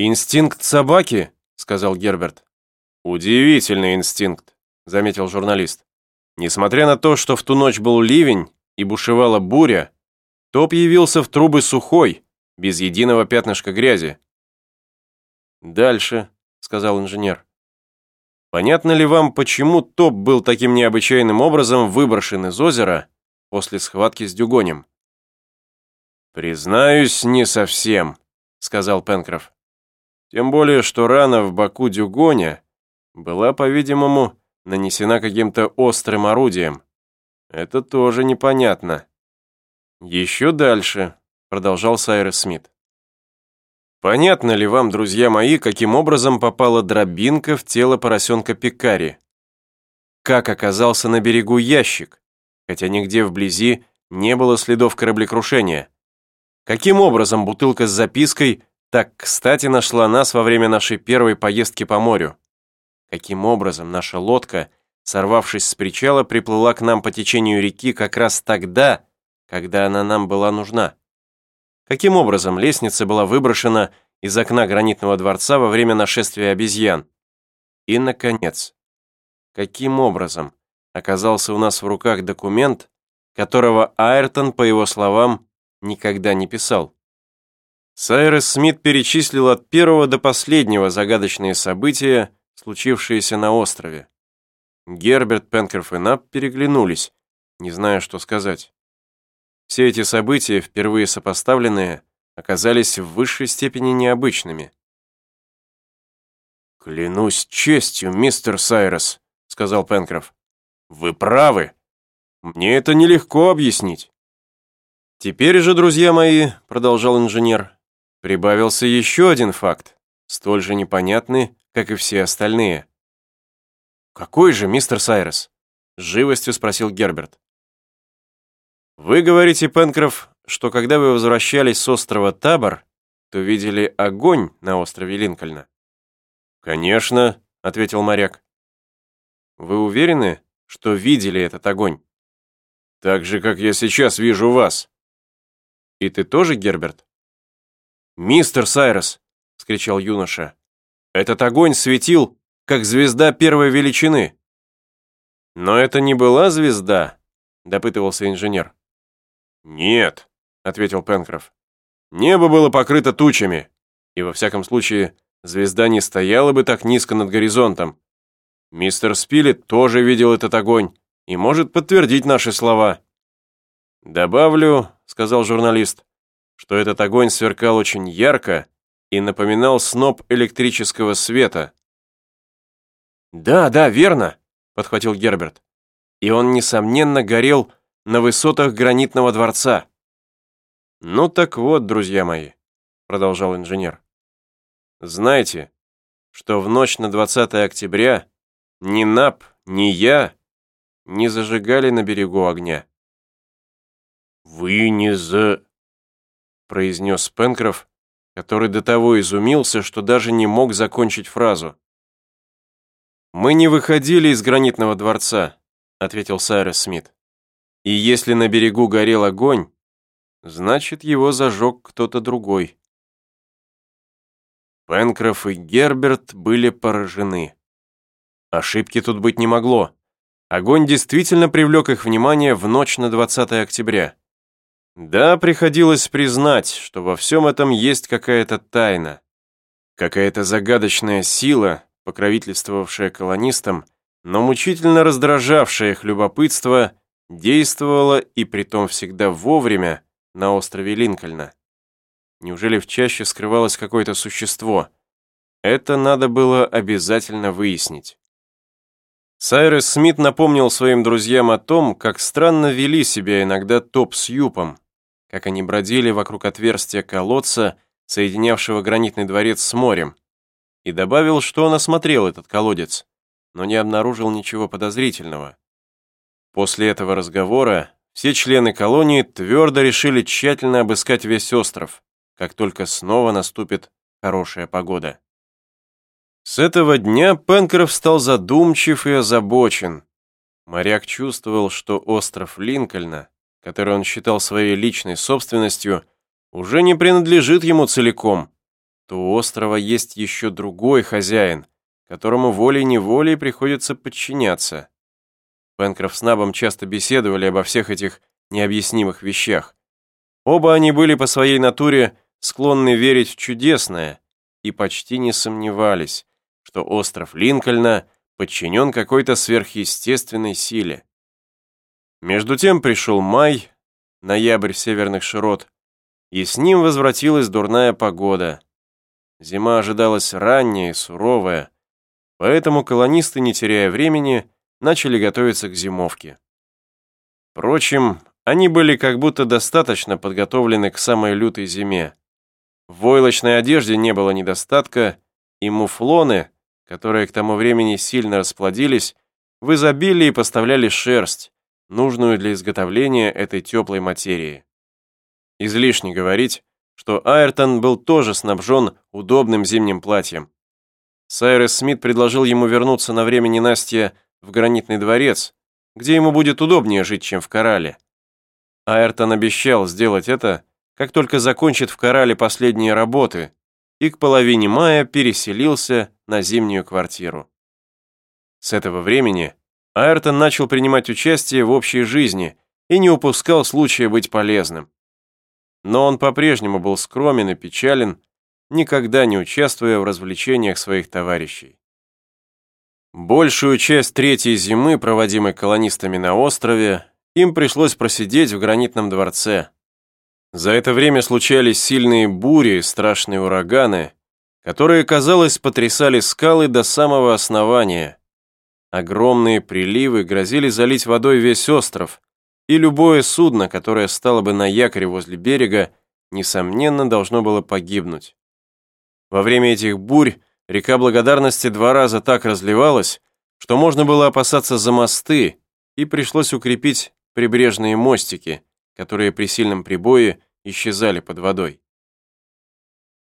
«Инстинкт собаки», — сказал Герберт. «Удивительный инстинкт», — заметил журналист. Несмотря на то, что в ту ночь был ливень и бушевала буря, топ явился в трубы сухой, без единого пятнышка грязи. «Дальше», — сказал инженер. «Понятно ли вам, почему топ был таким необычайным образом выброшен из озера после схватки с Дюгонем?» «Признаюсь, не совсем», — сказал Пенкроф. «Тем более, что рана в боку Дюгоня была, по-видимому, нанесена каким-то острым орудием. Это тоже непонятно». «Еще дальше», — продолжал Сайрес Смит. «Понятно ли вам, друзья мои, каким образом попала дробинка в тело поросенка Пикари? Как оказался на берегу ящик, хотя нигде вблизи не было следов кораблекрушения? Каким образом бутылка с запиской так кстати нашла нас во время нашей первой поездки по морю? Каким образом наша лодка, сорвавшись с причала, приплыла к нам по течению реки как раз тогда, когда она нам была нужна? Каким образом лестница была выброшена из окна гранитного дворца во время нашествия обезьян? И, наконец, каким образом оказался у нас в руках документ, которого Айртон, по его словам, никогда не писал. Сайрес Смит перечислил от первого до последнего загадочные события, случившиеся на острове. Герберт, Пенкроф и Нап переглянулись, не зная, что сказать. Все эти события, впервые сопоставленные, оказались в высшей степени необычными. «Клянусь честью, мистер Сайрес», — сказал Пенкроф. «Вы правы. Мне это нелегко объяснить». «Теперь же, друзья мои», — продолжал инженер, прибавился еще один факт, столь же непонятный, как и все остальные. «Какой же, мистер Сайрес?» — с живостью спросил Герберт. «Вы говорите, Пенкроф, что когда вы возвращались с острова Табор, то видели огонь на острове Линкольна?» «Конечно», — ответил моряк. «Вы уверены, что видели этот огонь?» «Так же, как я сейчас вижу вас», «И ты тоже, Герберт?» «Мистер Сайрос!» — скричал юноша. «Этот огонь светил, как звезда первой величины!» «Но это не была звезда?» — допытывался инженер. «Нет», — ответил Пенкроф. «Небо было покрыто тучами, и во всяком случае звезда не стояла бы так низко над горизонтом. Мистер Спилет тоже видел этот огонь и может подтвердить наши слова». «Добавлю», — сказал журналист, «что этот огонь сверкал очень ярко и напоминал сноп электрического света». «Да, да, верно», — подхватил Герберт. «И он, несомненно, горел на высотах гранитного дворца». «Ну так вот, друзья мои», — продолжал инженер. «Знаете, что в ночь на 20 октября ни НАП, ни я не зажигали на берегу огня. «Вы не за...» произнес Пенкроф, который до того изумился, что даже не мог закончить фразу. «Мы не выходили из гранитного дворца», ответил Сайрес Смит. «И если на берегу горел огонь, значит, его зажег кто-то другой». Пенкроф и Герберт были поражены. Ошибки тут быть не могло. Огонь действительно привлек их внимание в ночь на 20 октября. Да, приходилось признать, что во всем этом есть какая-то тайна, какая-то загадочная сила, покровительствовавшая колонистам, но мучительно раздражавшая их любопытство, действовала и притом всегда вовремя на острове Линкольна. Неужели в чаще скрывалось какое-то существо? Это надо было обязательно выяснить. Сайрес Смит напомнил своим друзьям о том, как странно вели себя иногда Топ с Юпом, как они бродили вокруг отверстия колодца, соединявшего гранитный дворец с морем, и добавил, что он осмотрел этот колодец, но не обнаружил ничего подозрительного. После этого разговора все члены колонии твердо решили тщательно обыскать весь остров, как только снова наступит хорошая погода. С этого дня Пенкроф стал задумчив и озабочен. Моряк чувствовал, что остров Линкольна который он считал своей личной собственностью, уже не принадлежит ему целиком, то у острова есть еще другой хозяин, которому волей-неволей приходится подчиняться. Пенкроф с Набом часто беседовали обо всех этих необъяснимых вещах. Оба они были по своей натуре склонны верить в чудесное и почти не сомневались, что остров Линкольна подчинен какой-то сверхъестественной силе. Между тем пришел май, ноябрь северных широт, и с ним возвратилась дурная погода. Зима ожидалась ранняя и суровая, поэтому колонисты, не теряя времени, начали готовиться к зимовке. Впрочем, они были как будто достаточно подготовлены к самой лютой зиме. В войлочной одежде не было недостатка, и муфлоны, которые к тому времени сильно расплодились, в изобилии поставляли шерсть, нужную для изготовления этой теплой материи. Излишне говорить, что Айртон был тоже снабжен удобным зимним платьем. Сайрес Смит предложил ему вернуться на время ненастья в гранитный дворец, где ему будет удобнее жить, чем в Корале. Айртон обещал сделать это, как только закончит в Корале последние работы, и к половине мая переселился на зимнюю квартиру. С этого времени Айртон начал принимать участие в общей жизни и не упускал случая быть полезным. Но он по-прежнему был скромен и печален, никогда не участвуя в развлечениях своих товарищей. Большую часть третьей зимы, проводимой колонистами на острове, им пришлось просидеть в гранитном дворце. За это время случались сильные бури и страшные ураганы, которые, казалось, потрясали скалы до самого основания. Огромные приливы грозили залить водой весь остров, и любое судно, которое стало бы на якоре возле берега, несомненно, должно было погибнуть. Во время этих бурь Река Благодарности два раза так разливалась, что можно было опасаться за мосты, и пришлось укрепить прибрежные мостики, которые при сильном прибое исчезали под водой.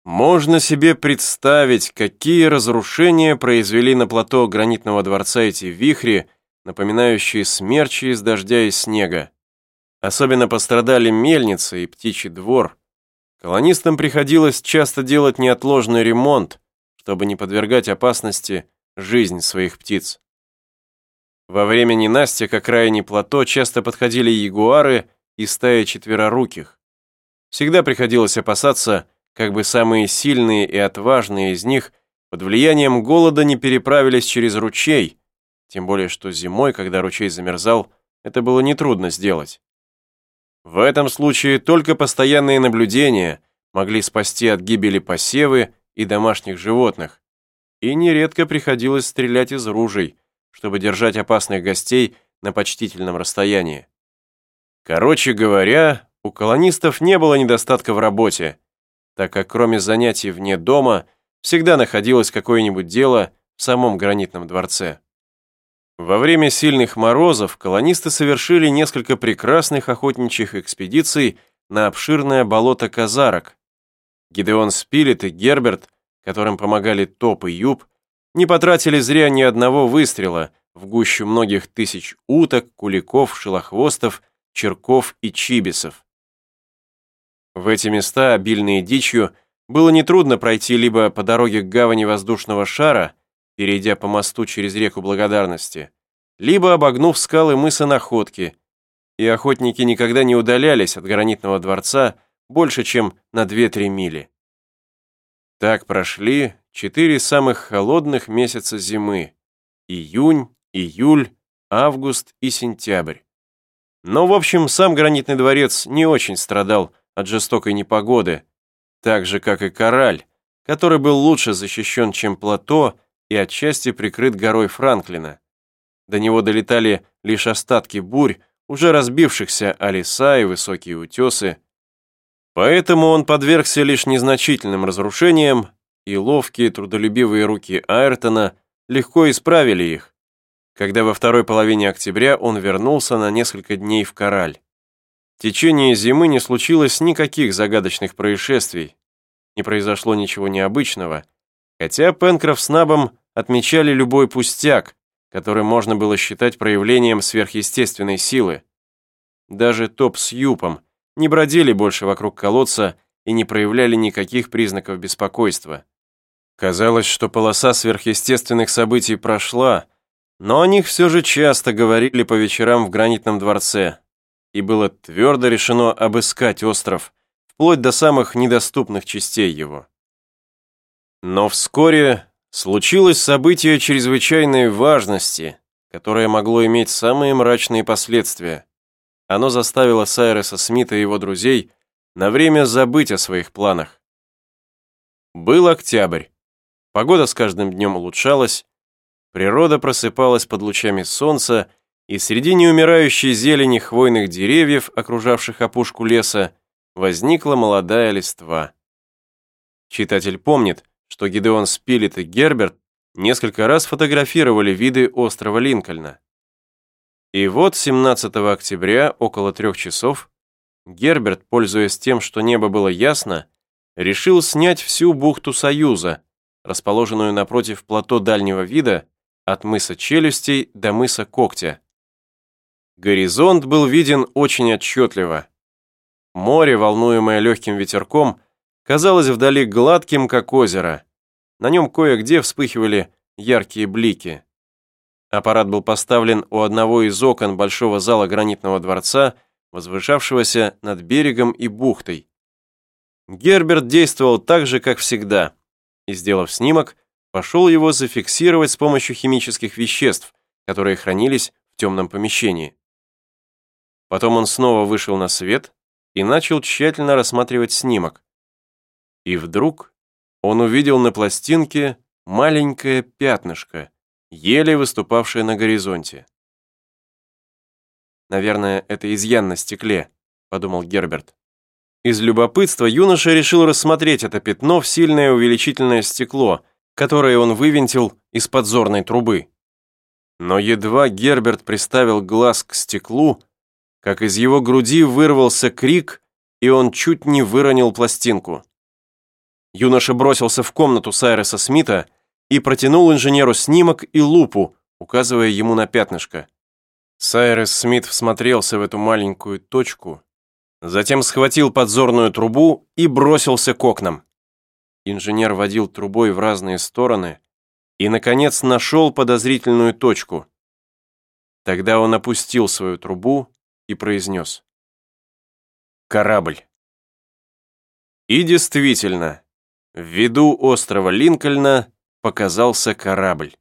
Можно себе представить, какие разрушения произвели на плато гранитного дворца эти вихри, напоминающие смерчи из дождя и снега. Особенно пострадали мельница и птичий двор. Колонистам приходилось часто делать неотложный ремонт, чтобы не подвергать опасности жизнь своих птиц. Во время ненастья к окраине плато часто подходили ягуары и стаи четвероруких. Всегда приходилось опасаться, как бы самые сильные и отважные из них под влиянием голода не переправились через ручей, тем более что зимой, когда ручей замерзал, это было нетрудно сделать. В этом случае только постоянные наблюдения могли спасти от гибели посевы и домашних животных, и нередко приходилось стрелять из ружей, чтобы держать опасных гостей на почтительном расстоянии. Короче говоря, у колонистов не было недостатка в работе, так как кроме занятий вне дома всегда находилось какое-нибудь дело в самом гранитном дворце. Во время сильных морозов колонисты совершили несколько прекрасных охотничьих экспедиций на обширное болото Казарок, Гидеон Спилет и Герберт, которым помогали Топ и Юб, не потратили зря ни одного выстрела в гущу многих тысяч уток, куликов, шелохвостов, черков и чибисов. В эти места, обильные дичью, было нетрудно пройти либо по дороге к гавани воздушного шара, перейдя по мосту через реку Благодарности, либо обогнув скалы мыса Находки, и охотники никогда не удалялись от гранитного дворца, больше, чем на 2-3 мили. Так прошли четыре самых холодных месяца зимы – июнь, июль, август и сентябрь. Но, в общем, сам гранитный дворец не очень страдал от жестокой непогоды, так же, как и Кораль, который был лучше защищен, чем плато и отчасти прикрыт горой Франклина. До него долетали лишь остатки бурь, уже разбившихся о леса и высокие утесы, Поэтому он подвергся лишь незначительным разрушениям, и ловкие трудолюбивые руки Айртона легко исправили их, когда во второй половине октября он вернулся на несколько дней в Кораль. Течение зимы не случилось никаких загадочных происшествий, не произошло ничего необычного, хотя Пенкроф с Набом отмечали любой пустяк, который можно было считать проявлением сверхъестественной силы. Даже Топ с Юпом – не бродили больше вокруг колодца и не проявляли никаких признаков беспокойства. Казалось, что полоса сверхъестественных событий прошла, но о них все же часто говорили по вечерам в гранитном дворце, и было твердо решено обыскать остров, вплоть до самых недоступных частей его. Но вскоре случилось событие чрезвычайной важности, которое могло иметь самые мрачные последствия. Оно заставило Сайреса Смита и его друзей на время забыть о своих планах. Был октябрь. Погода с каждым днем улучшалась, природа просыпалась под лучами солнца, и среди неумирающей зелени хвойных деревьев, окружавших опушку леса, возникла молодая листва. Читатель помнит, что Гидеон Спилет и Герберт несколько раз фотографировали виды острова Линкольна. И вот 17 октября, около трех часов, Герберт, пользуясь тем, что небо было ясно, решил снять всю бухту Союза, расположенную напротив плато дальнего вида, от мыса Челюстей до мыса Когтя. Горизонт был виден очень отчетливо. Море, волнуемое легким ветерком, казалось вдали гладким, как озеро. На нем кое-где вспыхивали яркие блики. Аппарат был поставлен у одного из окон большого зала гранитного дворца, возвышавшегося над берегом и бухтой. Герберт действовал так же, как всегда, и, сделав снимок, пошел его зафиксировать с помощью химических веществ, которые хранились в темном помещении. Потом он снова вышел на свет и начал тщательно рассматривать снимок. И вдруг он увидел на пластинке маленькое пятнышко, еле выступавшее на горизонте. «Наверное, это изъян на стекле», — подумал Герберт. Из любопытства юноша решил рассмотреть это пятно в сильное увеличительное стекло, которое он вывинтил из подзорной трубы. Но едва Герберт приставил глаз к стеклу, как из его груди вырвался крик, и он чуть не выронил пластинку. Юноша бросился в комнату Сайреса Смита и протянул инженеру снимок и лупу, указывая ему на пятнышко. Сайрес Смит всмотрелся в эту маленькую точку, затем схватил подзорную трубу и бросился к окнам. Инженер водил трубой в разные стороны и, наконец, нашел подозрительную точку. Тогда он опустил свою трубу и произнес. «Корабль». И действительно, в виду острова Линкольна показался корабль.